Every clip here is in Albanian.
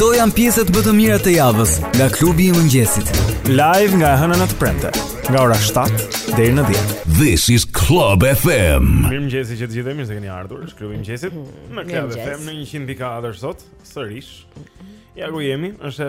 Këto janë pjesët më të mira të javës nga klubi i mëngjesit. Live nga e hëna në të premte, nga ora 7 deri në 10. This is Club FM. Mirëmëngjes që të gjithëve, mirë se keni ardhur. Është klubi i mëngjesit në Club FM në 100.4 sot, sërish. Ja ku jemi, është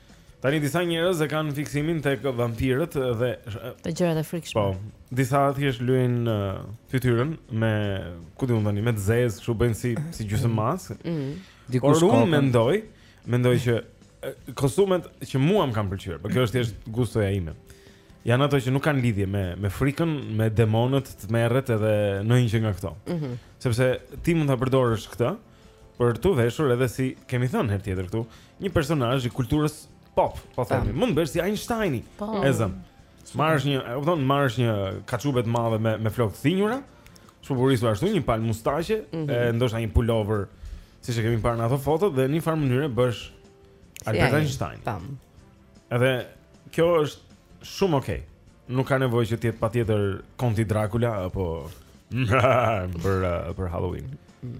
Tani disa njerëz e kanë fiksimin tek vampirët dhe te gjërat e frikshme. Po, disa thjesht lyejnë uh, fytyrën me ku di unë tani, me të zezë, kështu bëjnë si si gjysmë mm. maskë. Mm -hmm. Dikush... Unë mendoj, mendoj që kostumet që mua më kanë pëlqyer, por kjo është thjesht gustoja ime. Janë ato që nuk kanë lidhje me me frikën, me demonët, të merret edhe ndonjë gjë nga këto. Mm -hmm. Sepse ti mund ta përdorësh këtë për t'u veshur edhe si kemi thënë herë tjetër këtu, Një personazh i kulturës pop, po themi, mund të bëhesh si Einsteini. Po. E zëmë. Marrësh një, e kupton, marrësh një kaçube të madhe me me flokë të thinjura, shpupurisur ashtu një palë mustaqe, mm -hmm. e ndoshta një pulover, siç e kemi parë në ato foto dhe në një farë mënyre bëhesh Albert Einstein. Tamam. Edhe kjo është shumë okay. Nuk ka nevojë që të jetë patjetër Konti Dracula apo për për Halloween. Mm.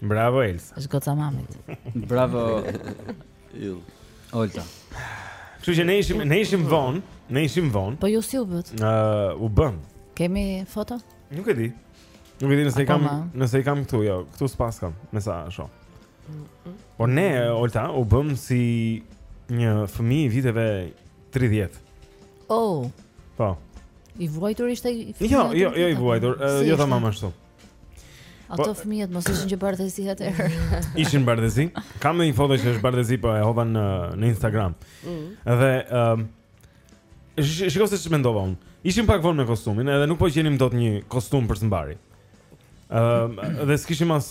Bravo Elsa. Është goca e mamit. Bravo. Ju. Olta. Kështu që ne ishim ne ishim vonë, ne ishim vonë. Po ju si u bëtë? Ë, uh, u bëmë. Kemi foto? Nuk e di. Nuk e di nëse i kam, nëse i kam këtu, jo, këtu s'paskam, me sa shoh. Por ne Olta u bëmë si një fëmijë i viteve 30. Oh. Po. I vuajtur ishte ai fëmijë. Jo, jo, jo i vuajtur, jo tamam ashtu. Ato po, fëmijët mos ishin që bardhezi atëherë. Ishin bardhezi. Kam një foto që është bardhezi po e hodha në në Instagram. Mm. Dhe ëm uh, shiko se ç'mendova unë. Ishim pak vonë me kostumin, edhe nuk po gjenim dot një kostum për së mbari. Ëm uh, dhe s'kishim as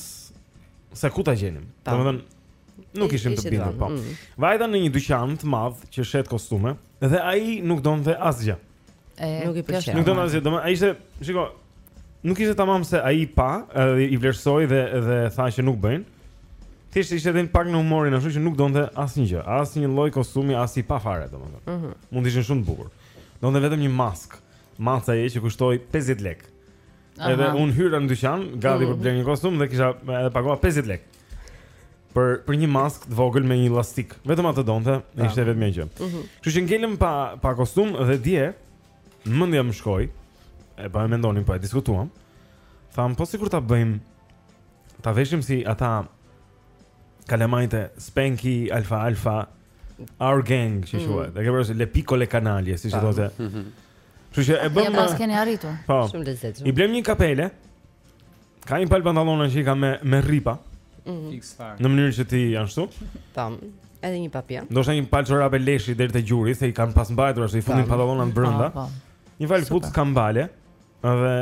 se ku ta gjenim. Domethënë nuk ishim të bindur po. Mm. Vajta në një dyqan të madh që shet kostume dhe ai nuk donte asgjë. Nuk i pëlqeu. Nuk do të thotë, ai ishte, shiko, nuk ishte tamam se ai pa, edhe i vlerësoi dhe dhe tha që nuk bëjnë. Thjesht ishte edhe pak në humorin, ashtu që nuk donte asnjë gjë, asnjë lloj kostumi, as i pa fare, domethënë. Mm -hmm. Mund të ishin shumë të bukur. Donte vetëm një maskë, maska e që kushtoi 50 lekë. Edhe unë hyra në dyqan, gati mm -hmm. për të blerë një kostum dhe kisha edhe paguar 50 lekë. për për një maskë të vogël me një llastik. Vetëm atë donte, ishte vetëm një gjë. Mhm. Kështu që ngelëm pa pa kostum dhe dje mendja më shkoi. E po mendonim po e diskutuam. Thamë po sikur ta bëjmë ta veshim si ata kalamajte Spanky Alfa Alfa Our Gang, si thua. Mhm. E ke parasysh le piccole canaglie, si thotë. Mhm. Kështu që e bëmë. Ja pas keni arritur. Po. Shumë i lezetshëm. I blemë një kapele. Ka një palë pantallona që i ka me, me ripa mm. Fiks fare Në mënyrë që t'i jenë ashtu Tamam, edhe një papion Do veshë një palë çorape leshi deri te gjuri Se i kanë pas mbajtur ashtu i fusnin pantallonat brënda po, po. Një palë këpucë kambale Dhe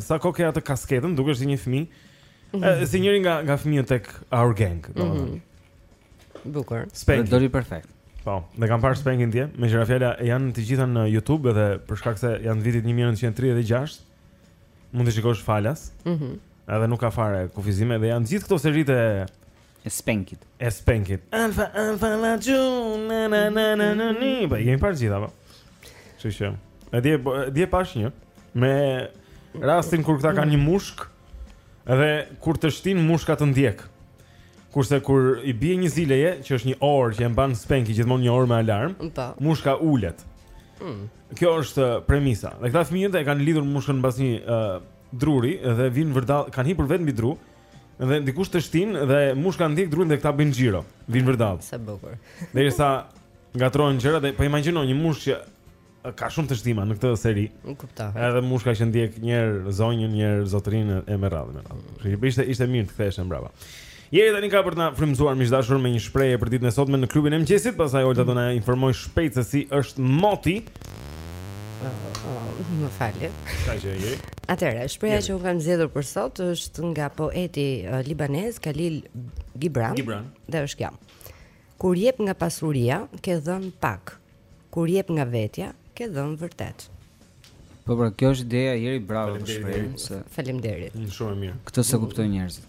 në kokë atë kasketën duket si një fmi mm -hmm. Si njëri nga, nga fmijtë tek our gang mm -hmm. Bukur Spenki Doli perfekt Po, e kam parë Spenkin dje Meqë ra fjala janë të gjitha në Youtube Dhe për shkak se janë të vitit 1936 Mund t'i shikosh falas. Mhm. Mm edhe nuk ka fare kufizime dhe janë gjithë këto seritë e e spenkit. E spenkit. Alfa alfa la ju na na na na na ni. Po i kemi parë gjithë apo? Kështu që. E di po, dje pashë një me rastin kur këta kanë një mushkë dhe kur teshtin mushka të ndjek. Kurse kur i bie një zileje që është një orë që e mban spenki gjithmonë një orë me alarm, Po. mushka ulet. Mm. Kjo është premisa. Dhe këta fëmijët e kanë lidhur mushkën mbas një uh, druri dhe vin vërdall, kanë hipur vetëm mbi dru. Dhe dikush teshtin dhe mushka ndjek drurin dhe këta bëjnë xhiro. Vin vërdall. Sa bukur. Derisa ngatrohen gjërat dhe po imagjino një mushkë që ka shumë teshtima në këtë seri. Unë kuptoj. Edhe mushka që ndjek një herë zonjën, një herë zotrinë e me radhë me radhë. Kështu që ishte ishte mirë të ktheheshe mbrapa. Jeri tani ka për të na frymëzuar miq të dashur me një shprehje për ditën e sotme në klubin e mëngjesit, pastaj Olta do na informojë shpejt se si është moti. Më falni. S'ka gjë Jeri. Atëherë, shprehja që unë kam zgjedhur për sot është nga poeti uh, libanez Khalil Gibran. Gibran. Dhe është kjo. Kur jep nga pasuria, ke dhënë pak. Kur jep nga vetja, ke dhënë vërtet. Po pra, kjo është ideja Jeri, bravo për shprehjen. Faleminderit. Shumë mirë. Këtë s'e kuptojnë njerëzit.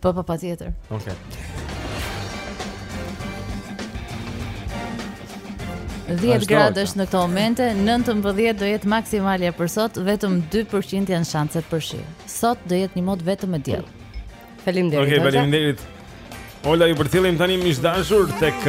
Po po patjetër. Okej. Okay. Dhjetë gradë është në këto momente, 19 do jetë maksimalja për sot, vetëm 2% janë shanset për shi. Sot do jetë një mot vetëm me diell. Faleminderit. Oke, okay, faleminderit. Olta, ju përcjellim tani miq të dashur tek...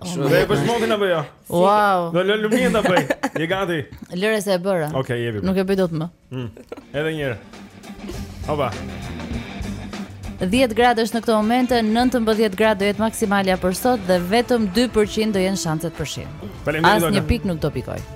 Shumë dhe e bësh motin apo jo? Wow. Do lë Lumin ta bëjë. Je gati. Lëre se e bëra. Okej, okay, jepi. Nuk e bëj dot më. Mm. Edhe një herë. Opa. 10 gradë është në këto momente, 19 gradë do jetë maksimalja për sot dhe vetëm 2% do jenë shanset për shi. Faleminderit. Asnjë pikë nuk do pikojë.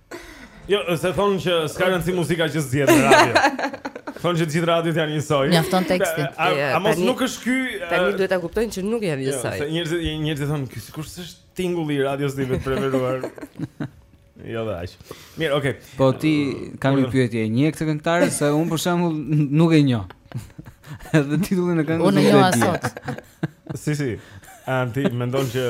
Jo, se thonë që s'ka rëndësi muzika që zgjedh në radio. Thonë që gjithë radiot janë njësoj. Mjafton teksti. A, a, a mos nuk është ky? Tani duhet ta kuptojnë që nuk janë jo, njësoj. Jo, se njerëzit njerëzit thonë ky sikur s'është tingulli i radios time të preferuar. Jo dhe aq. Mirë, okay. Po ti kam një pyetje, një këtë këngëtaren se un për shembull nuk e njoh. Edhe titullin e këngës. Unë e njoh sot. Si si. Ëm ti mendon që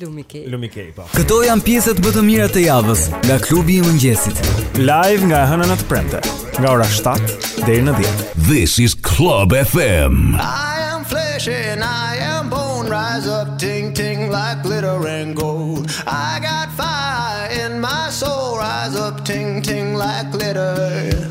Lumikej. Lumikej, po. Këto janë pjesët më të mira të javës nga klubi i mëngjesit. Live nga e hëna në të premte, nga ora 7 deri në 10. This is Club FM. I am flesh and I am bone rise up ting ting like glitter and gold. I got fire in my soul rise up ting ting like glitter.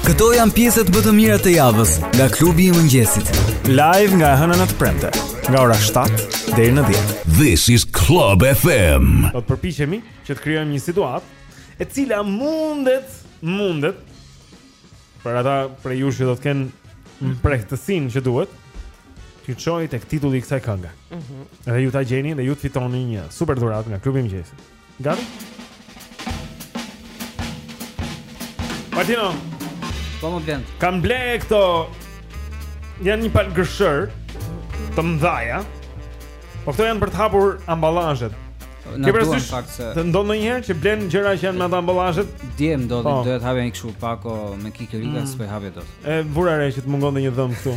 Këto janë pjesët më të mira të javës nga klubi i mëngjesit. Live nga e hëna në të premte, nga ora 7 deri në 10. This is Club FM. Do të përpiqemi që të krijojmë një situatë e cila mundet, mundet për ata prej jush që do të kenë mprehtësinë që duhet t'ju çojë tek titulli i kësaj kënge. Mhm. Mm dhe ju ta gjeni dhe ju të fitoni një super dhuratë nga klubi i mëngjesit. Gati? Martino. Po më. Kam ble këto janë një palë gërshër të mëdha. Po këto janë për të hapur amballazhet. Ke parasysh se të ndodh ndonjëherë që blen gjëra që janë me ato amballazhet? Dje më ndodhi, po. doja të hapja një kështu pako me kikërika, mm. s'po e hapja dot. E vura re që të mungon një dhëm këtu.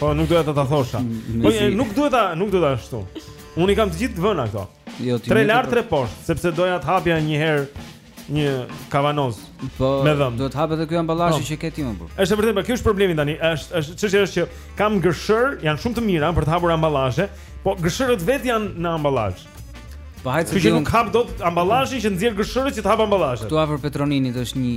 Po nuk duhet ta thosha. Po nuk duhet ta, nuk duhet ashtu. Unë i kam të gjithë të vëna këto. Jo, ti. Tre lart, tre poshtë, sepse doja të hapja një herë një kavanoz po, me dhëm. Duhet të hapet edhe ky amballazh po. që ke ti më burrë. Është vërtet, po ky është problemi tani. Është është çështja është që kam gërshërë, janë shumë të mira për të hapur amballazhe, po gërshërët vetë janë në amballazh. Po hajt se nuk hap dot amballazhin që të nxjerr gërshërët që të hap amballazhet. Ktu afër Petroninit është një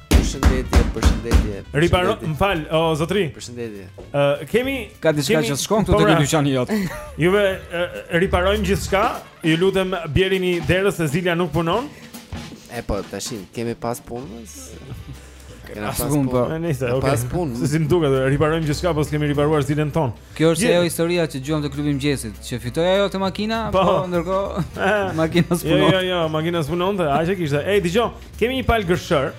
Përshëndetje, përshëndetje. Riparo, më fal, o zotri. Përshëndetje. Ë uh, kemi ka diçka kemi... që shkon këtu po, te dyqani jot. Juve uh, riparoni gjithçka. Ju lutem bjerini derës se zilja nuk punon. E po, tashin kemi pas punë. Kemi pas punë. Po. Nëse okay. pas punë. Si më duket, riparojmë gjithçka, po s'kemi riparuar zilen tonë. Kjo është ajo historia që dëgjuam te klubi i mëngjesit, që fitoi ajo te makina, po, po ndërkohë eh. makina jo, s'punon. Jo, jo, jo, makina s'punon dhe aq e kishte. Ej, dëgjo, kemi një palë gërshërë.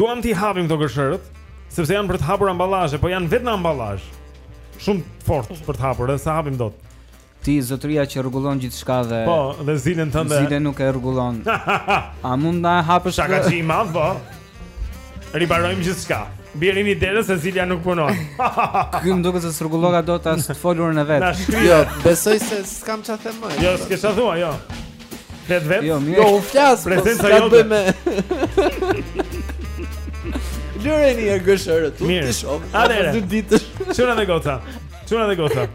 Duam t'i hapim këto gërshërët, sepse janë për të hapur amballazhe, po janë vetë në amballazh. Shumë fort për të hapur, edhe s'e hapim dot. Ti zotëria që rregullon gjithçka dhe Po, dhe zilen tënde. Zilen nuk e rregullon. A mund ta hapësh? Çka ti i madh po? Riparojmë gjithçka. Bjerini derës se zilja nuk punon. Ky më duket se s'rregulloka dot të folurën e vet. Jo, besoj se s'kam çfarë them më. Jo, s'ke çfarë thua, jo. Flet vet. Jo, jo unë flas. Po, Prezenca jote. Bëj me. Lëreni një gërshërë tu t'i shoh. Atëherë. Dy ditësh. Çuna me goca. Çuna me goca.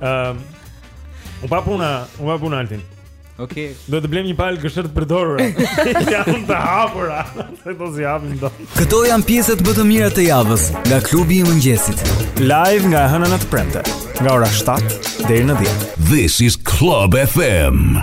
Ëm um, U pa puna, u pa puna altin. Okej. Okay. Do të blejmë një palë gërshërë të përdorura. Janë të hapura. Se ne s'i hapim dot. Këto janë pjesët më të mira të javës nga klubi i mëngjesit. Live nga e hëna në të premte, nga ora 7 deri në 10. This is Club FM.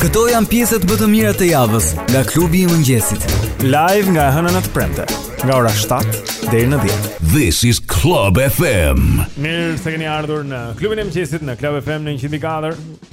Këto janë pjesët më të mira të javës nga klubi i mëngjesit. Live nga e hëna në të premte, nga ora 7 deri në 10. This is Club FM. Mirë se keni ardhur në klubin e mëngjesit në Club FM në 104.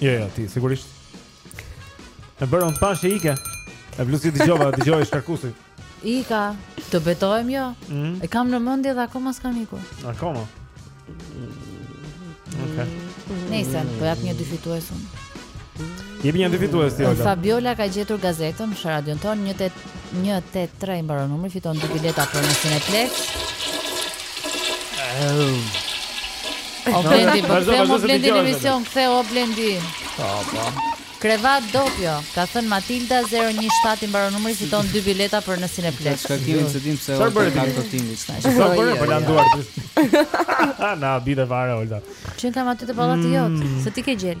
Jo, jo, ti sigurisht. E bëra unë të pashë ike. E plus e dëgjova, dëgjoi shkarkusi. Ika, të betohem jo. Mm. E kam në mendje dhe akoma s'kam ikur. Akoma. Okej. Nëse po jap një dy fitues unë. Jepi një dy fitues ti. Fabiola ka gjetur gazetën në radion tonë 18 183 mbaron numri fiton dy bileta për në Cineplex. O Blendi, po Vazhdo, ktheu vazhdo më se Blendi në dëgjoj, emision, ktheu o Blendi. Po, po. Krevat dopjo, ka thënë Matilda 017 i mbaron numri fiton dy bileta për në Cineplex. Çka kemi s'e dim pse Çfarë Olta bëre ka ti? këto tingu çka. Sa bëre për larë duart. Na binde fare Olta. Qen kam aty te pallati jot, se ti ke gjel.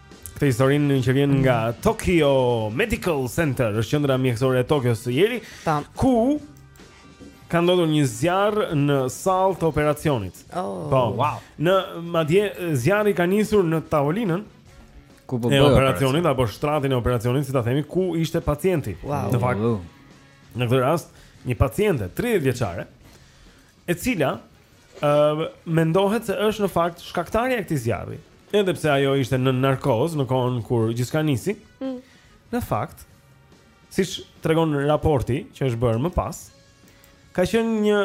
Këtë historinë që vjen nga Tokyo Medical Center, është qendra mjekësore e Tokios së jeri, Ta. Po. ku ka ndodhur një zjarr në sallë të operacionit. Oh. Po, wow. Në madje zjarri ka nisur në tavolinën ku po bëhej operacioni apo shtratin e operacionit, si ta themi, ku ishte pacienti. Wow. Në fakt, Wow. në këtë rast, një paciente 30 vjeçare e cila ë uh, mendohet se është në fakt shkaktarja e këtij zjarri. Edhe pse ajo ishte nën narkozë në kohën kur gjithçka nisi. Mm. Në fakt, siç tregon raporti që është bërë më pas, ka qenë një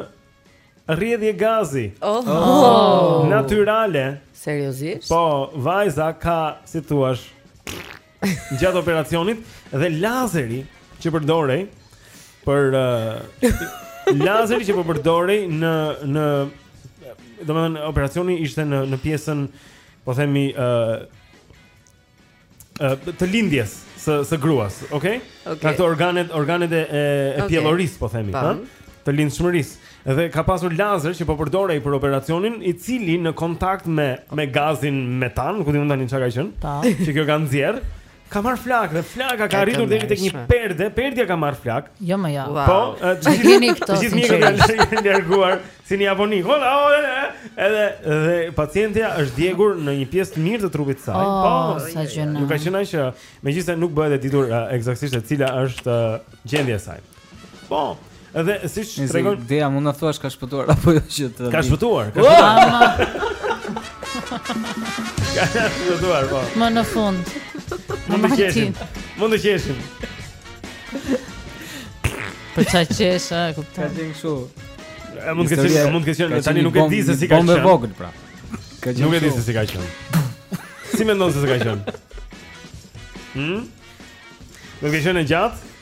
rrjedhje gazi. Oh, oh. natyrale. Seriozisht? Po, vajza ka, si thuash, gjatë operacionit dhe lazeri që përdorej për uh, lazeri që po përdorej në në domethënë operacioni ishte në në pjesën po themi ë uh, uh, të lindjes së së gruas, okay? okay. Pra te organet organet e e, e okay. pjellorisë po themi, ha? Të lindshmërisë. Dhe ka pasur lazer që po përdorej për operacionin, i cili në kontakt me me gazin metan, ku dihet tani çka ka qenë, po. që kjo ka nxjerr, ka marr flak dhe flaka ka arritur deri tek një perde, perdja ka marr flak. Jo më jo. Po, të gjithë të gjithë mjekët janë larguar si në Japoni. Edhe dhe pacientja është djegur në një pjesë të mirë të trupit të saj. Oh, po, sa gjynah. Nuk ka qenë asgjë, megjithëse nuk bëhet e ditur ekzaktësisht se cila është gjendja e saj. Po. Edhe siç tregon Dea, mund të thuash ka shpëtuar apo jo që të Ka shpëtuar, ka shpëtuar. Ka shpëtuar, po. Më në fund. Mund të qeshim. Mund të qeshim. Për ça qesh, a kupton? Ka qenë kështu. A mund të qesh, mund të qesh, tani nuk e di se si ka qenë. Bombë vogël pra. Ka qenë. Nuk e di se si ka qenë. Si mendon se si ka qenë? Hm? Nuk ka qenë gjatë?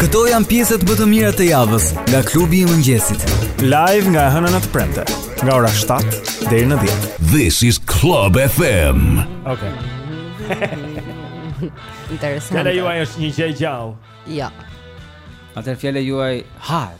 Këto janë pjesët më të mira të javës nga klubi i mëngjesit. Live nga e hëna në të premte, nga ora 7 deri në 10. This is Club FM. Okay. Interesant. Fjala juaj është një gjë gjallë. Jo. Atëherë fjala juaj ha.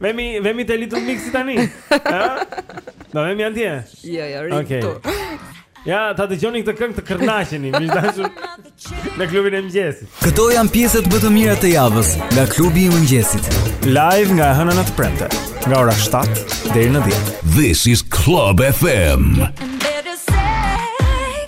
Vemi, vemi te Little Mix tani. Ëh? Do vemi atje. Jo, jo, rri okay. këtu. Ja, ta dëgjoni këtë këngë të kënaqeni, miq të dashur. Në klubin e mëngjesit. Këto janë pjesët më të mira të javës nga klubi i mëngjesit. Live nga e hëna në të premte, nga ora 7 deri në 10. This is Club FM.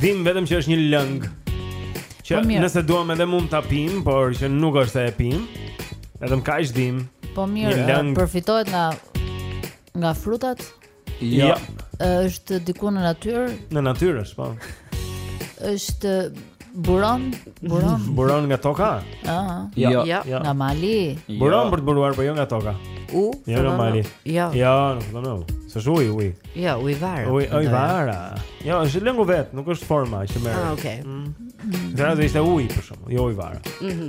Dim vetëm që është një lëng. Që po nëse duam edhe mund ta pim, por që nuk është se e pim. Vetëm kaq dim. Po mirë, lëng... përftohet nga nga frutat? Jo. Ja. Është diku në natyrë? Në natyrë është, po. Është Buron, buron. Buron nga toka? Ëh. Jo, jo, jo, jo, nga mali. Jo. Buron për të buruar, po jo nga toka. U? Jo nga mali. Jo. Jo, nuk e di. S'është uj, uj. Jo, ujvara. Uj, ujvara. Jo, është lëngu vet, nuk është forma që merr. Ah, okay. Mm. Gjëra mm. ishte uj për shkak, jo ujvara. Mhm.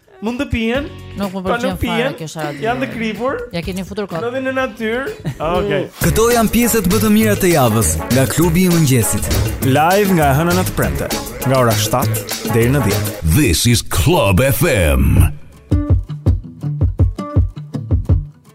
Mund të pihen? Nuk më pëlqen fare kjo fare. Janë të kripur. Ja keni futur kot. Ndodhin në natyrë. Ah, okej. Okay. Këto janë pjesët më të mira të javës nga klubi i mëngjesit. Live nga e hëna në të premte, nga ora 7 deri në 10. This is Club FM.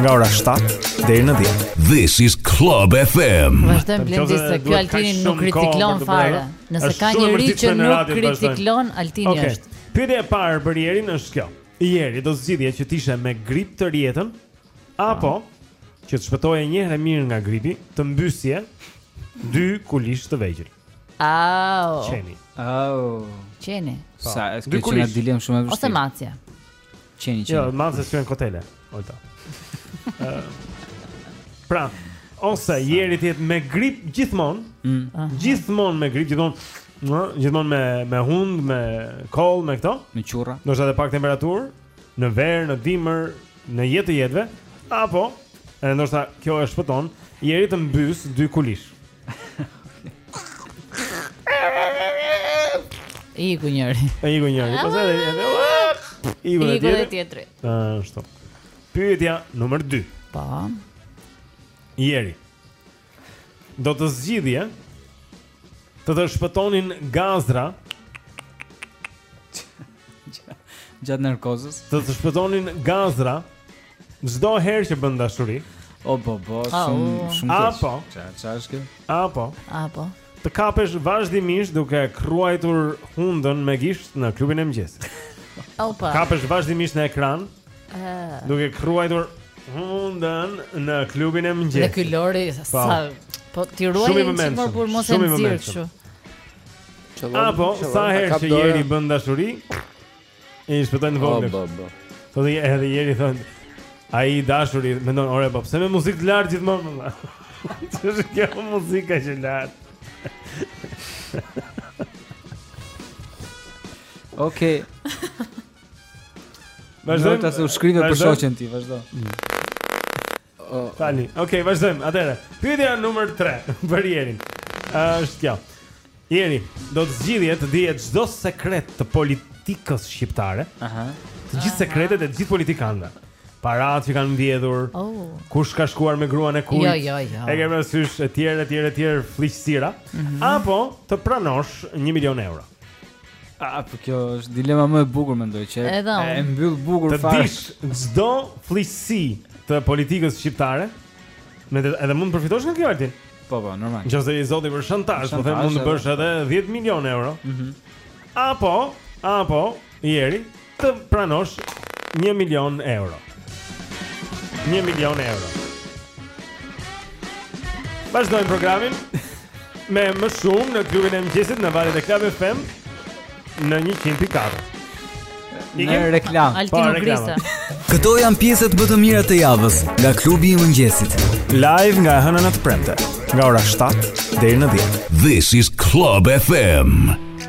nga ora 7 deri në 10. This is Club FM. Vazhdojmë Blendi se ky Altini nuk riciklon fare. Nëse ka njëri që nuk riciklon, Altini okay. është. Pyetja e parë për Jerin është kjo. Jeri, do zgjidhje që të ishe me grip tërë jetën apo që të shpëtoje një herë e mirë nga gripi, të mbysje dy kulish të vegjël. Au. Qeni. Au. Qeni. Po. Sa është kjo dilemë shumë e vështirë. Ose macja. Qeni, qeni. Jo, maces i quhen kotele, ojta. pra, ose Jeri të jetë me grip gjithmon, mm. gjithmon me grip, gjithmon, në, gjithmon me, me hundë, me kollë, me këto. Me qurra. Do ketë dhe pak temperaturë, në verë, në dimër, në jetë të jetëve, apo, edhe ndoshta kjo e shpëton, Jeri të mbysë dy kulish. Iku njëri. Iku njëri. Po edhe Iku njëri. Iku njëri tjetri. Ashtu. Pyetja numër 2. Pa. Po. Jeri. Do të zgjidhje të të shpëtonin gazra gjatë narkozës. Të të shpëtonin gazra Çdo herë që bën dashuri. O po po, shumë shumë keq. Apo. Çfarë është kjo? Apo. Apo. Të kapesh vazhdimisht duke kruajtur hundën me gisht në klubin e mëngjesit. Opa. Kapesh vazhdimisht në ekran. Ëh. Duke kruajtur hundën në klubin e mëngjesit. Këtë ky Lori po. sa po ti ruaj një çmor por mos e nxirr kështu. Apo sa herë që Jeri bën dashuri? E i shpëtojnë të vogël. Oh, bo, Po dhe edhe Jeri thotë, a i dashuri, mendon, ore, po, pse me muzikë të lartë gjithmonë, më ç'është kjo muzika kaq e lartë. Oke. Vazhdojmë. Nërë të se u shkrive për shoqen ti, vazhdojmë. Mm. Tani, okay, vazhdojmë. Atëherë, pyetja numër 3 për Jerin. Është kjo. Jeri, do të zgjidhje të dije çdo sekret të politikës shqiptare. Aha. Të gjithë sekretet e të gjithë politikanëve. Paratë që kanë vjedhur. Oh. Kush ka shkuar me gruan e kujt? Jo, jo, jo. E ke parasysh etj etj etj fliqësira. Mm -hmm. Apo të pranosh 1 milion euro. A po kjo është dilema më e bukur mendoj që e mbyll bukur fare. Të dish çdo fëlliqësi të politikës shqiptare, me të, edhe mund të përfitosh nga kjo Altin. Po po, normal. Nëse je i zoti për shantazh, po them mund të bësh edhe 10 milionë euro. Mhm. Mm apo, apo Jeri Të pranosh 1 milion euro. 1 milion euro. Vazhdojmë programin me më shumë në klubin e mëngjesit në valët e Club FM në 104. Në reklamë. Altin po, Grisa. Këto janë pjesët më të mira të javës nga klubi i mëngjesit. Live nga e hëna në të premte, nga ora 7 deri në 10. This is Club FM.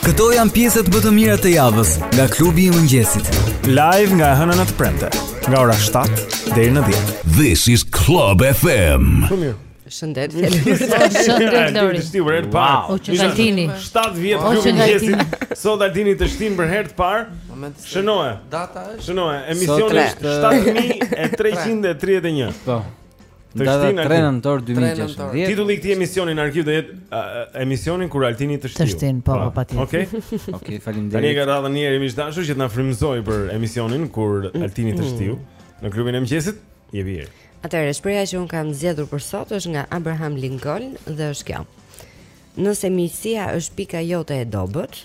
Këto janë pjesët më të mira të javës nga klubi i mëngjesit. Live nga e hëna në të premte, nga ora 7 deri në 10. This is Club FM. Shumë mirë. Shëndet, faleminderit. Shëndet Lori. Ti vjen herë parë. O Altini. 7 vjet klubi i mëngjesit. Sot Altini teshtin për herë të parë. Shënoje. Data është. Shënoje. Emisioni është 7331. Po. Data 3 nëntor 2016. Titulli i këtij emisioni në arkiv do jetë uh, emisioni kur Altini teshtiu. Teshtin, po, po, po patjetër. Okej. Okay. Okej, faleminderit. Tani e ka radhën një herë miq të dashur që të na frymëzojë për emisionin kur Altini teshtiu në klubin e mëngjesit. Je vjerë. Atëherë shprehja që un kam zgjedhur për sot është nga Abraham Lincoln dhe është kjo. Nëse miqësia është pika jote e dobët,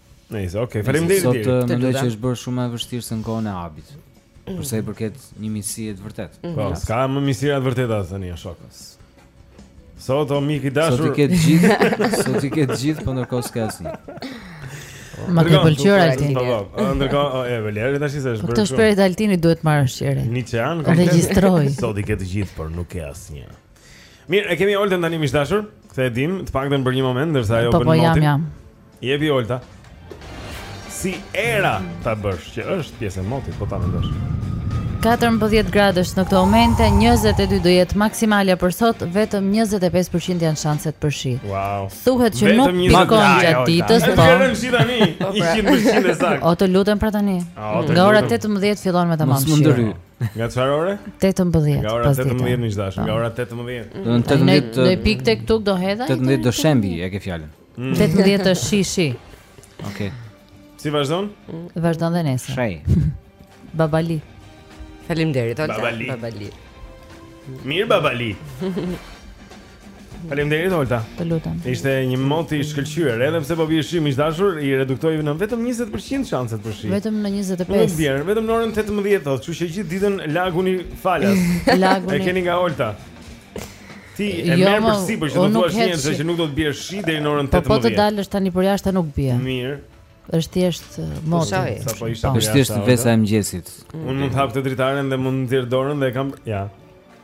Nice, okay. Faleminderit. Sot eh, mendoj që është bërë shumë më e vështirë se në kohën e Abit. Mm. Përsa i përket një miqësie të vërtetë. Mm. Po, s'ka më miqësi të vërtetë as tani, shokës. Sot o mik i dashur. Sot i ke të gjithë, sot i ke të gjithë, po ndërkohë s'ke asnjë. Më ke pëlqyer Altini. Po, po, po. Ndërkohë e Valeri tash se është bërë. Këto shprehjet Altini duhet marrë shqirë. Niçan, regjistroji. Sot i ke të gjithë, por nuk ke asnjë. Mirë, e kemi Oltën tani miq të dashur. Këtë e dimë, të paktën për një moment ndërsa ajo po, bën po, motin. Po jam jam. Jepi Olta. Si era ta bësh që është pjesë e motit, po ta mendosh. 14 gradë në këtë moment, 22 do jetë maksimalja për sot, vetëm 25% janë shanset për shi. Wow. Thuhet që vetëm nuk pikon gjatë ditës, po. Vetëm shi tani, 100% po, pra. e saktë. O të lutem pra tani. Nga ora 18 fillon me të mos. Mos Nga çfarë ore? 18. Nga ora 18 miq dash, nga ora 18. Do në 18. Në pikë tek tuk do hedha. 18 do shembi, e ke fjalën. 18 mm. është shi shi. Okej. Si vazhdon? Vazhdon dhe nesër. Shej. Babali. Faleminderit, Olta. Babali. Babali. Mirë Babali. Faleminderit Olta. Të lutem. Ishte një mot i shkëlqyer, edhe pse po bie shi miq të dashur, i reduktoi në vetëm 20% shanset për shi. Vetëm në 25. Po vjen, vetëm në orën 18 thotë, kështu që gjithë ditën laguni falas. laguni. E keni nga Olta. Ti e jo, merr përsipër që do të thuash një se që nuk do të bie shi deri në orën 18. Po, po të dalësh tani përjashtë nuk bie. Mirë. Është thjesht uh, mot. Po, është thjesht vesa e mëngjesit. Unë mund të hap dritaren dhe mund të nxjerr dorën dhe kam ja.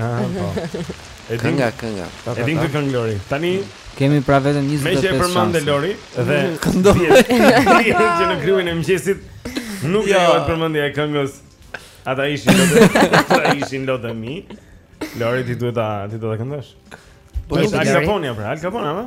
Ah, po. Kënga, kënga. E din këtë këngë Lori. Tani kemi pra vetëm 25 shans. Meqë e përmende Lori dhe mm. këndon. Që në kryeën e mëngjesit nuk e ka përmendje e këngës. Ata ishin lotë. Ata ishin lotët e mi. Lori ti duhet ta ti do ta këndosh. Po është Al Capone pra, Al Capone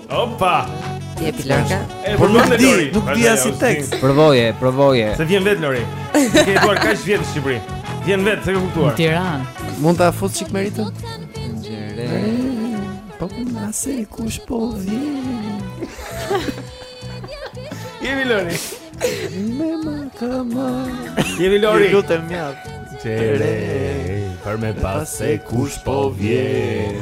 Opa. Ti e pilaka. Por nuk e di, nuk di as tekstin. Provoje, provoje. Se vjen vetë Lori. Ti ke duar kaq vjet në Shqipëri. Vjen vetë, s'e ke kuptuar. Tiranë. Mund ta fut çik meritën? Po na se kush po vjen. Jemi Lori. Me ma ka ma. Jemi Lori. Ju lutem mjaft. Tere, për me pas se kush po vjen.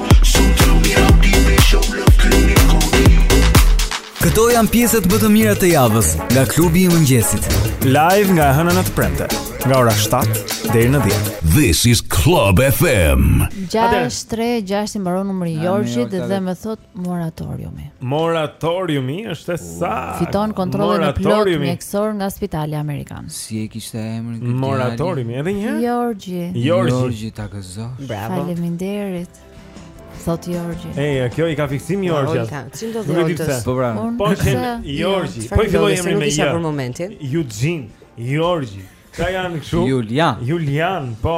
Këto janë pjesët më të mira të javës nga klubi i mëngjesit. Live nga e hëna në të premte, nga ora 7 deri në 10. This is Club FM. 636 i mbaron numri i Jorgjit dhe më thotë moratoriumi. Moratoriumi është sa? Fiton kontrollin e plotë mjekësor nga Spitali Amerikan. Si e kishte emrin këtë djali? Moratoriumi edhe një herë? Jorgji. Jorgji. Jorgji ta gëzosh. Bravo. Faleminderit. Thotë Jorgji. Ej, kjo i ka fiksim Jorgji. Çmim do thotë. Po pra. Po shem Jorgji. Po i filloi emri me Jorgji. Për momentin. Eugene, Jorgji. Nga janë kështu. Julian. Julian, po.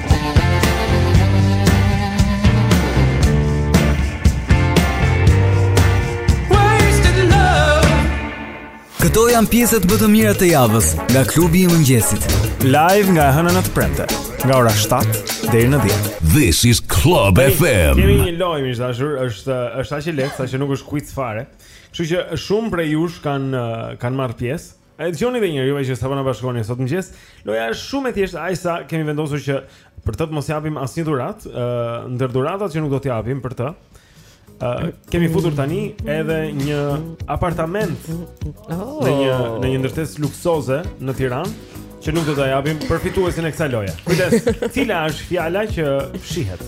Këto janë pjesët më të mira të javës nga klubi i mëngjesit. Live nga e hëna në të premte, nga ora 7 deri në 10. This is Club FM. Kemi një lojë shumë të dashur, është është aq e lehtë saqë nuk është quiz fare. Kështu që shumë prej jush kanë kanë marrë pjesë. E dëgjoni edhe një herë ju që sapo na bashkoheni sot në mëngjes? Loja është shumë e thjeshtë, aq sa kemi vendosur që për të të mos japim asnjë dhuratë, ë uh, ndër dhuratat që nuk do të japim për të. Ë uh, kemi futur tani edhe një apartament oh. në një në një ndërtesë luksoze në Tiranë që nuk do ta japim për fituesin e kësaj loje. Kujdes, cila është fjala që fshihet?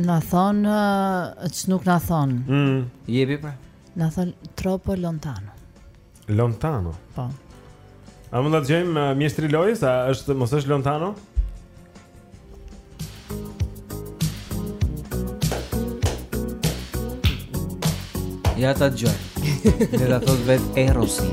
Na thonë ç'nuk na thonë. Mm. Jepi pra. Na thonë troppo lontano. Lontano. Po. A mund ta dëgjojmë uh, mjeshtri i lojës, a është mos është lontano? Ja ta dëgjojmë. Le ta thotë vetë Erosi.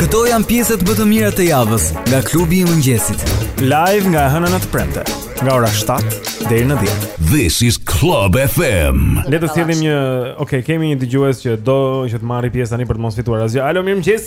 Këto janë pjesët më të mira të javës nga klubi i mëngjesit. Live nga e hëna në të premte, nga ora 7 deri në 10. This is Club FM. Le të sjellim një, okay, kemi një dëgjues që do që të marrë pjesë tani për të mos fituar asgjë. Alo, mirëmëngjes.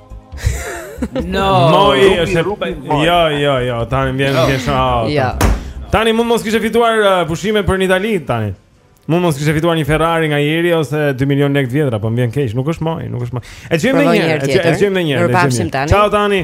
No. Moj është rrupa. Jo, jo, jo, tani vjen të kesh. Jo. Tani mund të mos kishe fituar uh, pushime për në Itali tani. Mund të mos kishe fituar një Ferrari nga Jeri ose 2 milionë lekë të vjetra, po më vjen keq, nuk është moj, nuk është moj. E gjejmë një herë, e gjejmë një herë. Ciao tani.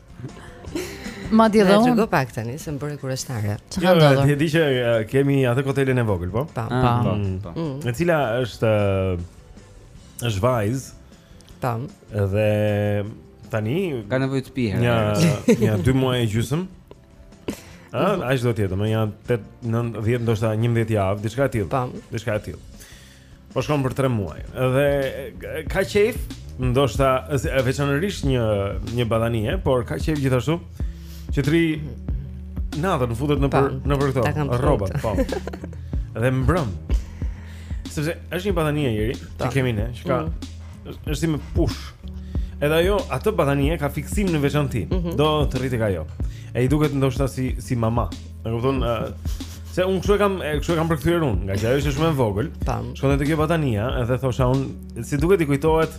Ma di dhe unë. Na trego pak tani, se më bërë kureshtare. Që ka jo, ndodhur? Jo, e di që kemi atë kotelen e vogël, po? Po, po. Ah, mm. po. Mm. E cila është, është vajzë. Po. Dhe tani... Ka nevojë të pihe. Nja, nja dy muaj e gjysmë. A, a është do të jetë, më janë 8, 9, 10, ndoshta 11 javë, diçka e tillë. Po. Diçka e tillë. Po shkon për 3 muaj. Dhe ka qejf, ndoshta veçanërisht një një batanije, por ka qejf gjithashtu që të rrijë natën futet nëpër nëpër këto rroba, po. Dhe mbrëmë. Sepse është një batanije Jeri që kemi ne, që ka mm. është si me push. Edhe ajo atë batanije ka fiksim në veçanti. Mm -hmm. Do të rritet ajo. E i duket ndoshta si si mama. E kupton? Se unë kështu e kam, kështu e kam përkthyer unë, ngaqë ajo ishte shumë e vogël. Tam. Shkonte te kjo batanija, edhe thosha unë, si duket i kujtohet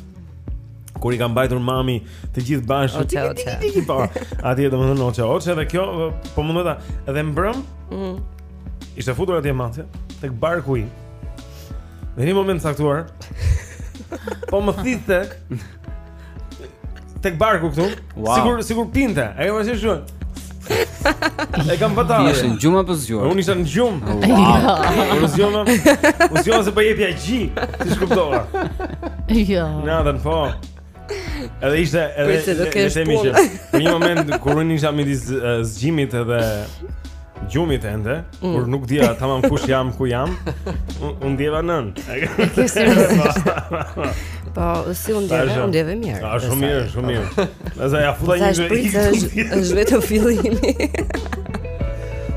kur i ka mbajtur mami të gjithë bashkë. Oçe, oçe. Po, atje domethënë oçe, oçe dhe kjo po mundohet edhe mbrëmë. Mhm. Ishte futur atje macja tek barku im. Në një moment të caktuar, po më thithë Tek barku këtu. Wow. Sikur sikur pinte. E kam thënë shumë. E kam bota. Ti ishe në gjumë apo zgjuar? Unë isha në gjumë. Unë në gjumë. Unë jam se po jepja gji. Ti s'kuptove. Jo. Nga dalë po. Edhe ishte edhe le të themi që në një moment kur unë isha midis zgjimit edhe gjumit ende, mm. kur nuk dija tamam kush jam, ku jam. Unë u ndjeva nënë. Po, si u ndjeve, u ndjeve mirë. Sa shumë mirë, shumë mirë. Nëse ja futa një gjë. Është vetëm fillimi.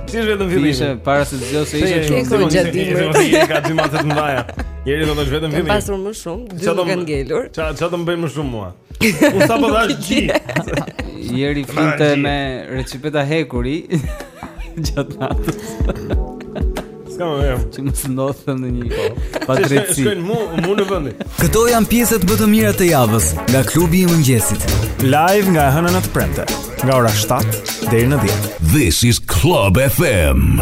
Si është vetëm fillimi. Ishte para se të zgjohesh ishte shumë. Ti je gjatë dimrit. Ti ka dy mace të mëdha. Jeri do të thosh vetëm fillimi. Pasur më shumë, dy do të ngelur. Ça ça do të bëjë më shumë mua? Unë sapo dhashë gji. Jeri flinte me recipeta hekuri gjatë natës. Ska më vërëm Që mos ndodhë në një po. Pa të reci Shkojnë mu, mu në vend Këto janë pjesët më të mira të javës Nga klubi i mëngjesit Live nga e hëna në të premte Nga ora 7 deri në 10 This is Club FM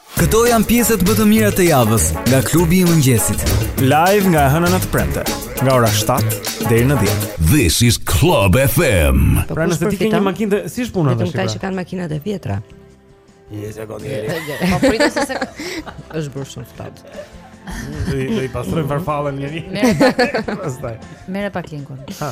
Këto janë pjesët më të mira të javës nga klubi i mëngjesit. Live nga e hëna në të premte, nga ora 7 deri në 10. This is Club FM. Po pra nëse ti ke një makinë, si është puna tash? Vetëm këta që kanë makinat e vjetra. Një sekondë. Po pritë se se është bërë shumë ftohtë. Do i pastrojmë farfallën njëri. Merre pak linkun. Ha.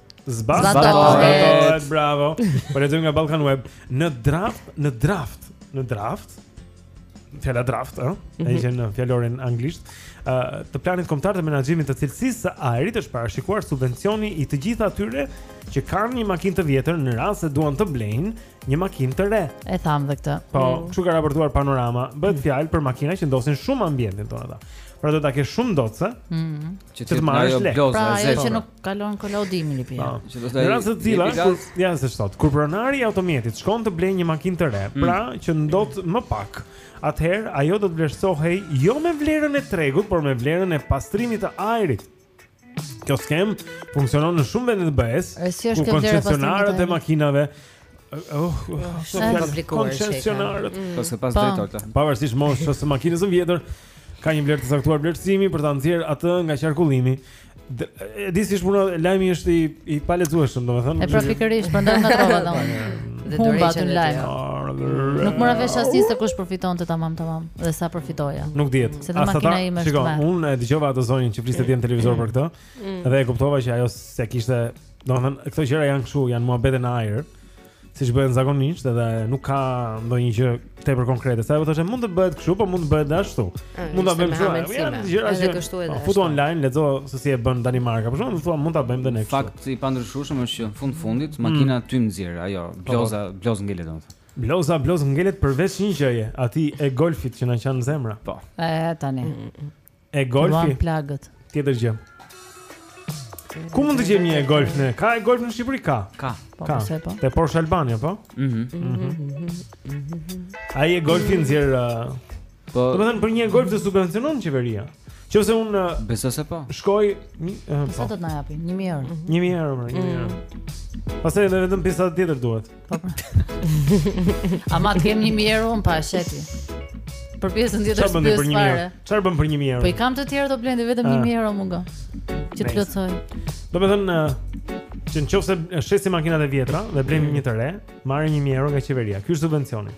Zbatohet. Bravo. Po lexoj nga Balkan Web në draft, në draft, në draft. Fjala draft, ëh, mm -hmm. e gjen në fjalorin anglisht. Ë uh, të planit kombëtar të menaxhimit të cilësisë së ajrit është parashikuar subvencioni i të gjitha atyre që kanë një makinë të vjetër në rast se duan të blejnë një makinë të re. E thamë dhe këtë. Po, mm. kështu ka raportuar Panorama. Bëhet mm. fjalë për makina që ndotin shumë ambientin thonë ata. Pra do ta kesh shumë ndotëse. Mhm. Që të marrësh lek. Pra ajo që nuk Kalon kolaudimin i pi. Në rast të cila, kur janë se sot, kur pronari i automjetit shkon të blejë një makinë të re, mm. pra që ndot më pak, atëherë ajo do të vlerësohej jo me vlerën e tregut, por me vlerën e pastrimit të ajrit. Kjo skemë funksionon në shumë vende të BE-s, ku koncesionarët e makinave Oh, oh, oh, oh koncesionarët. Mm. Pas pas drejtorta. Pavarësisht moshës së makinës së vjetër, Ka një vlerë të caktuar vlerësimi për ta nxjerrë atë nga qarkullimi. E di si është puna, lajmi është i i palexueshëm, domethënë. E pra pikërisht, prandaj ndërrova domethënë. Dhe do të jetë lajm. Nuk mora vesh asnjë se kush përfitonte tamam tamam dhe sa përfitoja. Nuk dihet. Se do makina ime është. Shiko, unë e dëgjova atë zonjën që fliste dje në televizor për këtë. Mm. Dhe e kuptova që ajo s'e kishte, domethënë, këto gjëra janë kështu, janë muhabete në ajër. siç bëhen zakonisht edhe nuk ka ndonjë gjë tepër konkrete. Sa po thoshte mund të bëhet kështu, po mund të bëhet ashtu. Mund ta bëjmë kështu. Ja, gjëra që kështu edhe. Po, Futu online, lexo se si e bën Danimarka. Për shembull, thua mund ta bëjmë dhe ne kështu. Fakt i pandryshueshëm është që në fund fundit mm. makina tym nxjerr, ajo po, po. bloza, bloz ngelet domethënë. Bloza, bloz ngelet përveç një gjëje, atij e-golfit që na qan zemra. Po. E tani. Mm, mm, E-golfi. Luan plagët. Tjetër gjë. Ku mund të gjejmë një golf ne? Ka e-golf në Shqipëri ka. Ka. Po, ka. Po, po. Te Porsche Albania, po? Mhm. Mhm. mhm. Ai e-golfi nxjerr uh, Po. Domethënë për një e-golf të subvencionon qeveria. Qoftë se unë uh, Besoj se po. Shkoj uh, po. Sa do të na japin? 1000 euro. 1000 euro, 1000 euro. Pastaj dhe vetëm pjesa tjetër duhet. Po pra. Ama të kem një mijë euro unë pa shiti Për pjesën tjetër s'pyes fare Çfarë bën për një mijë euro? Po i kam të tjerat Blendi vetëm një ah. mijë euro më mungon Që të plotësoj Domethënë eh, Që në qoftë se shesim makinat e vjetra Dhe blejmë mm. një të re Marrim një mijë euro nga qeveria Ky është subvencioni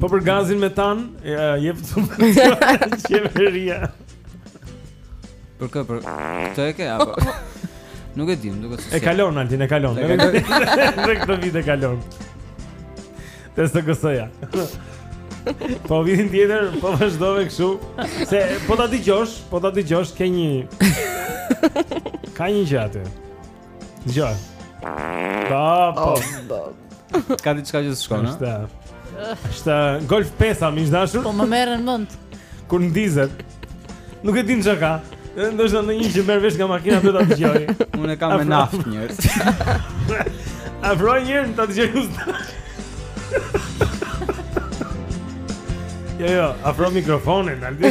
Po për gazin metan, jep të më qeveria. Për kë për kë e ke apo? Nuk e dim, duke se. E kalon Altin, e kalon. Në këtë vit e kalon. Testa kësoja. Po vitin tjetër, po vazhdove kështu. Se po ta dëgjosh, po ta dëgjosh ke një Ka një gjë aty. Dëgjo. Po, po. Ka diçka që s'shkon, ha? Është Golf 5 miq të dashur? Po më merren mendtë. Kur ndizet. Nuk e din çka ka. Ndoshta ndonjë që merr vesh nga makina do ta dëgjoj. Unë e kam me naftë njerëz. Afro njerëz ta dëgjoj. Jo, jo, afro mikrofonin, Aldi.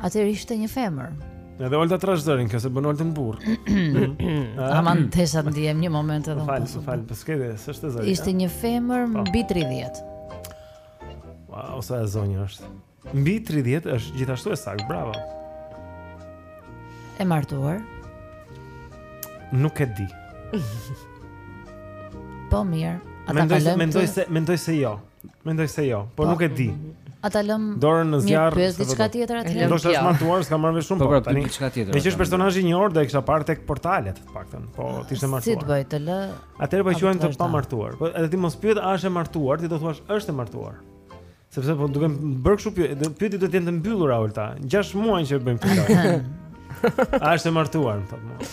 Atëherë ishte një femër. Edhe Olta trash zërin, kjo se bën Oltën burr. Aman desha të ndihem një moment edhe. Fal, fal, po skede, s'është zëri. Ishte një femër po. mbi 30. Wow, sa e zonja është. Mbi 30 është gjithashtu e saktë, bravo. E martuar? Nuk e di. po mirë. Ata mendoj, kalojmë mendoj se mendoj se jo. Mendoj se jo, por nuk e di. S'ta vë dorën në zjarr. Një diçka tjetër aty. Do të martuar, s'ka marrë shumë po. Po pra, tani diçka tjetër. Meqë është personazh i njohur, do e kisha parë tek portalet, të paktën. Po ah, ti s'e martuar. Si të bëj të lë? Atëherë po e quajmë të pamartuar. Po edhe ti mos pyet a është e martuar, ti do thuash është e martuar. Sepse po duke bërë kështu pyetje, pyetjet do të jenë të mbyllura Olta. 6 muaj që bëjmë këtë. A është e martuar, thotë.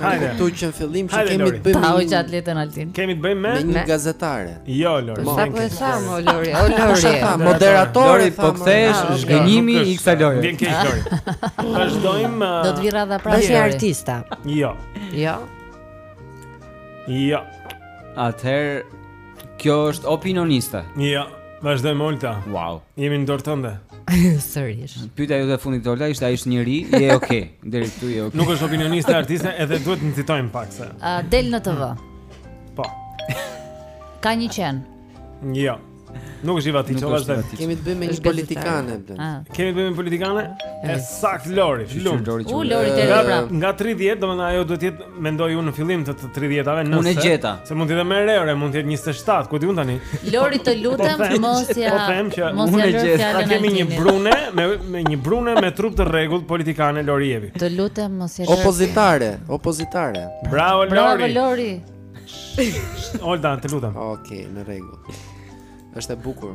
Hajde. Ktu që në fillim që kemi të bëjmë. Ta hoqja atletën Altin. Kemi të bëjmë me me një gazetare. Jo, Lori. Sa po e sa mo Lori? O Lori. Moderatori po kjo është zhgënjimi i kësaj Lori. Vjen keq Lori. Vazhdojmë. Do të vi radha pra. Është artista. Jo. Jo. Jo. Atëherë Kjo është opinioniste. Jo, vazhdojmë Olta. Wow. Jemi në dorë tënde. Sërish. Pyetja jote e fundit Olta ishte a është njeri, je ok. Deri këtu je ok. Nuk është opinioniste artiste, edhe duhet të nxitojmë pak se. A uh, del në TV? Po. Ka një qen. Jo. Nuk është Ivati, çfarë vazhdon? Kemi të bëjmë me një politikane bën. Ah. Kemi të bëjmë me politikane? E saktë Lori, lum. Lori. Nga 30, domethënë ajo duhet të jetë Mendoj unë në fillim të të 30-tave nëse. Unë e gjeta. Se mund të jetë më e re ore, mund të jetë 27, ku di unë tani. Lori të lutem, po mos ja. Po them që unë e gjeta. Ne kemi një brune me me një brune me trup të rregullt politikane Lorievi. Të lutem mos ja. Opozitare, opozitare. Bravo Lori. Bravo Lori. Olta, të lutem. Okej, okay, në rregull. Është e bukur.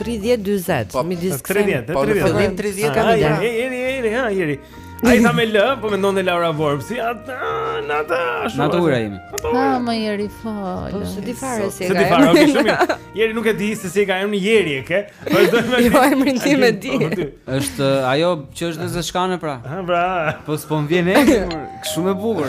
30 40 po, midis kësaj. Tridhjetë, po, tridhjetë. Fillim tridhjetë ka më. Ai, ai, ai, ai, ai, ai. Ai tha me L, po mendon te Laura Vorbsi, ata, ata, ashtu. Natyra ime. Ha, më Jeri fal. Po s'e di fare si e ka. S'e di fare, ok, shumë mirë. Jeri nuk e di se si e ka emrin Jeri, e ke? Po do të më di. Jo, emrin tim e di. Është ajo që është një zeshkane pra. Ha, pra. Po s'po më vjen emri, shumë e bukur.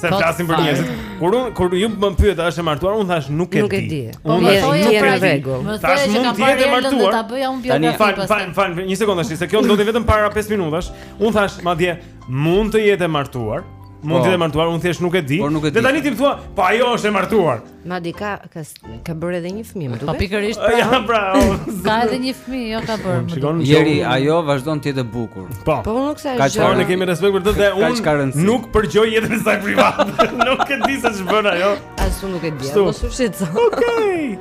Se flasim për njerëzit. Kur un kur ju më pyet a është e martuar, un thash nuk e di. Nuk e di. Po, un thash nuk e di. Më thash mund të jetë e martuar. Ta bëja un biografinë pas. Fal, fal, fal, një sekondë tash, se kjo ndodhi vetëm para 5 minutash. Un thash madje mund të jetë e martuar. Mund të po. jetë e martuar, un thjesht nuk e di. Dhe tani ti më thua, po ajo është e martuar. Madje ka ka ka bërë edhe një fëmijë, më duket. Po pikërisht. Po ja pra. Ka edhe një fëmijë, jo ka bërë. Shikon Jeri, ajo vazhdon të jetë e bukur. Po. Po nuk sa është. Ka ne kemi respekt për të dhe unë nuk përgjoj jetën e saj private. Nuk e di se ç'bën ajo. As unë nuk e di. Po sushit. Okej.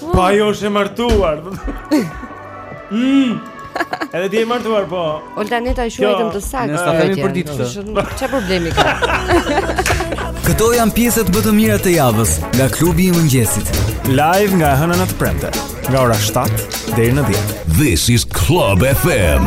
Po ajo është e martuar. Mm. Edhe ti e martuar po. Olta neta e shuajtëm të saktë. Ne s'ka thënë për ditë këtë. Ç'a problemi ka? Këto janë pjesët më të mira të javës nga klubi i mëngjesit. Live nga e hëna në të premte, nga ora 7 deri në 10. This is Club FM.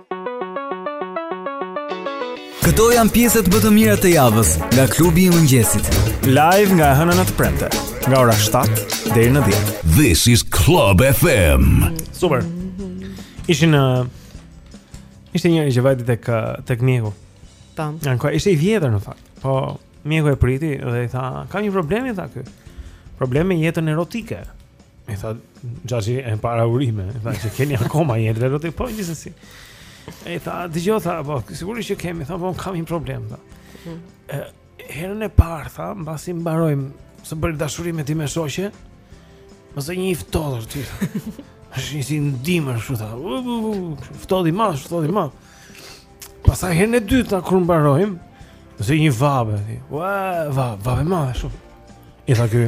Këto janë pjesët më të mira të javës nga klubi i mëngjesit. Live nga e hëna në të premte, nga ora 7 deri në 10. This is Club FM. Super. Ishin uh, ishte njëri që vajti tek uh, tek mjeku. Tam. Ja, ky ishte i vjetër në fakt. Po mjeku e priti dhe i tha, "Kam një problem i tha ky. Problem me jetën erotike." I tha, gjëja e parë urime, i tha, që keni akoma jetë erotike, po gjithsesi. E i tha, dëgjo, tha, po, sigurisht që kemi, tha, po, kam një problem, tha. Mm. E, herën e parë, tha, mbasi mbarojmë së bëri dashuri me time shoqe, më zë një i ftohtë, ty, është një si në dimër, ashtu, tha, u, u, u, ftohti i madh, ftohti i madh. Pastaj herën e dytë, tha, kur mbarojmë, më zë një vapë, tha, vapë e madhe, ashtu. I tha, kjo,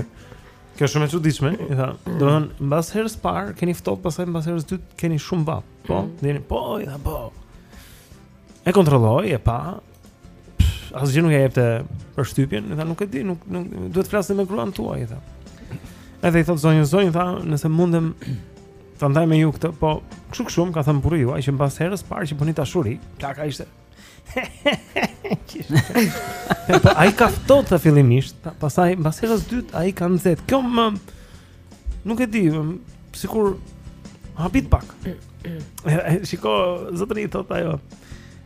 Kjo është shumë e çuditshme, i tha. Mm. Domethënë mbas herës së parë keni ftohtë, pastaj mbas herës së dytë keni shumë vapë. Po, mm. dini, po, i tha, po. E kontrolloi, e pa. Asgjë nuk e jepte përshtypjen, i tha, nuk e di, nuk nuk duhet të flasim me gruan tuaj, i tha. Edhe i thot zonjës, zonjë tha, nëse mundem ta ndaj me ju këtë, po, kështu kështu, ka thënë burri juaj që mbas herës së parë që bëni dashuri, plaka ishte Po ai ka ftohtë fillimisht, pastaj mbas herës dytë ai ka nxet. Kjo më nuk e di, sikur habit pak. Shiko, zotëri thot ajo.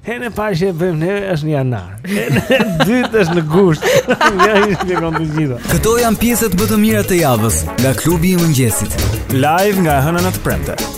Herën e parë që e bëjmë ne është në janar Herën e dytë është në gusht Nga ishtë një kondi gjitha Këto janë pjesët më të mira të javës Nga klubi i mëngjesit Live nga e hëna në të premte